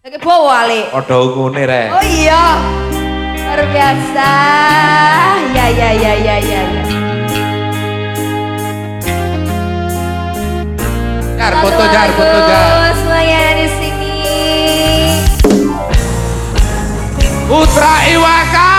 Lagi bawa wali. Padha ukune rek. Oh iya. Luar biasa. Ya ya ya ya ya ya. Jar foto jar foto jar. Semuanya di sini. Putra Iwaka.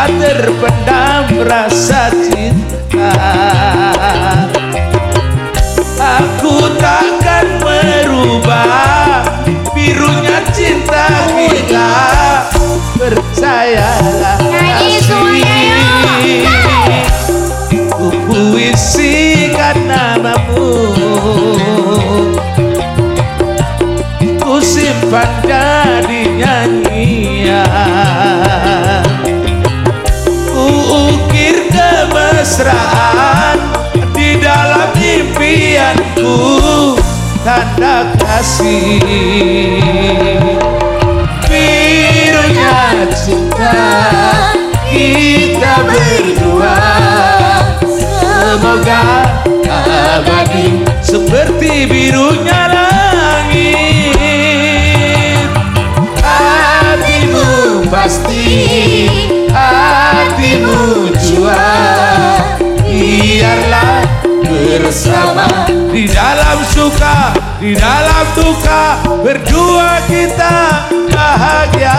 Telah terpendam rasa cinta. Aku takkan merubah Birunya cinta kita. Percayalah. Ku puisikan namamu. Ku simpan kemesraan Di dalam impianku. Tanda kasih. Birunya cinta kita berdua. Semoga abadi seperti birunya langit. Hatimu pasti, bersama. Di dalam suka, di dalam duka Berdua kita bahagia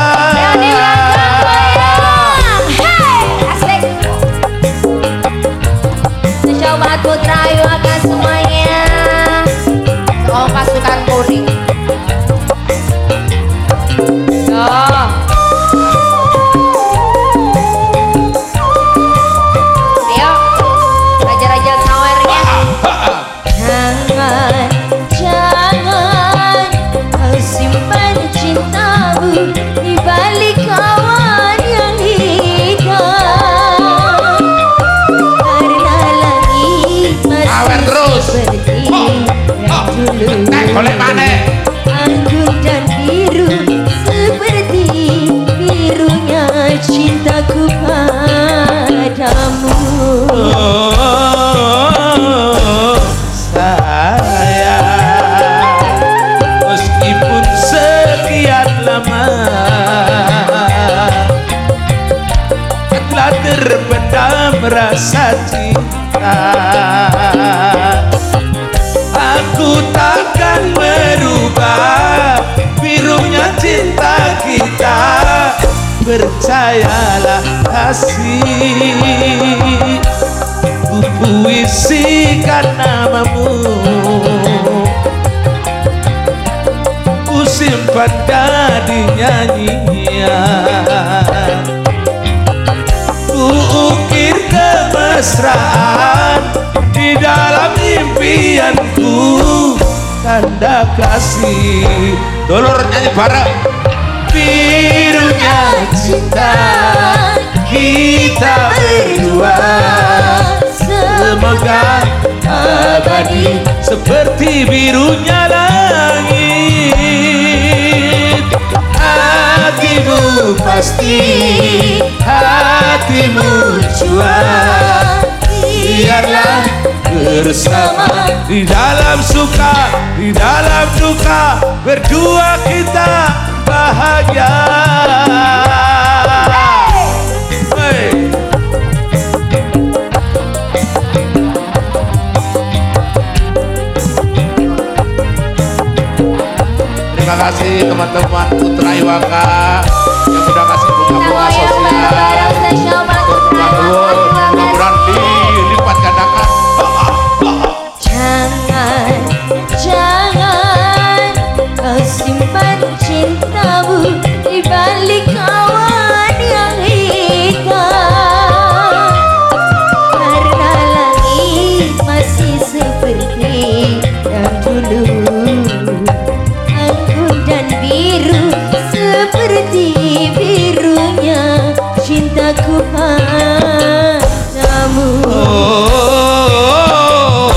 Masih terus. seperti Oh, oh. Nek golek maneh. Anggun dan biru seperti birunya cintaku padamu. Oh, sayang Meskipun sekian lama Telah terpendam rasa cinta Aku takkan merubah Birunya cinta kita. Percayalah kasih. Ku puisikan namamu. Ku simpan jadi nyanyian kemesraan Di dalam impianku. Tanda kasih. Dolor nyanyi bareng. Birunya cinta Kita berdua. Semoga abadi seperti birunya langit. Hatimu pasti, hatimu jua Biarlah bersama di dalam suka, di dalam duka Berdua kita bahagia. Terima kasih teman-teman Putra Iwaka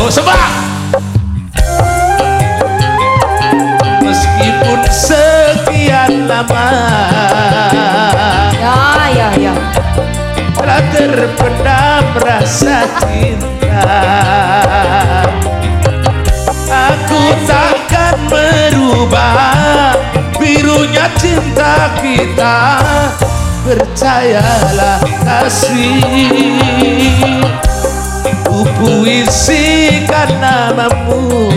Sebab meskipun sekian lama Ya, ya, ya. telah terpendam rasa cinta. Aku takkan merubah birunya cinta kita. Percayalah kasih. Ku puisikan namamu.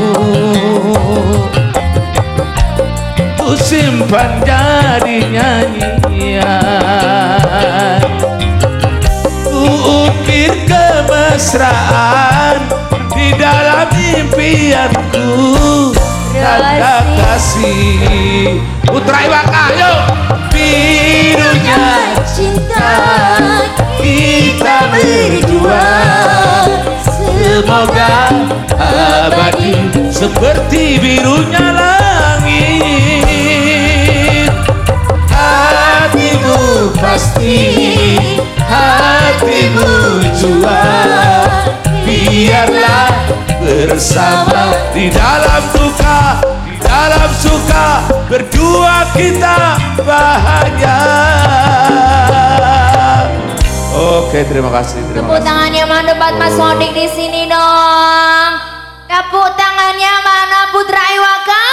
Ku simpan jadi nyanyian. Ukir kemesraan di dalam impianku. Tanda kasih Putra Iwaka yuk Birunya cinta seperti birunya langit. Hatimu pasti hatimu jua Biarlah bersama di dalam duka Di dalam suka berdua kita bahagia. Oke terima kasih terima Tepuk kasih. tangan yang mandebat Mas Sodik di sini dong. Tepuk tangannya mana Putra Iwaka?